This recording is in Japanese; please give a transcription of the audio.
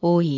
多い。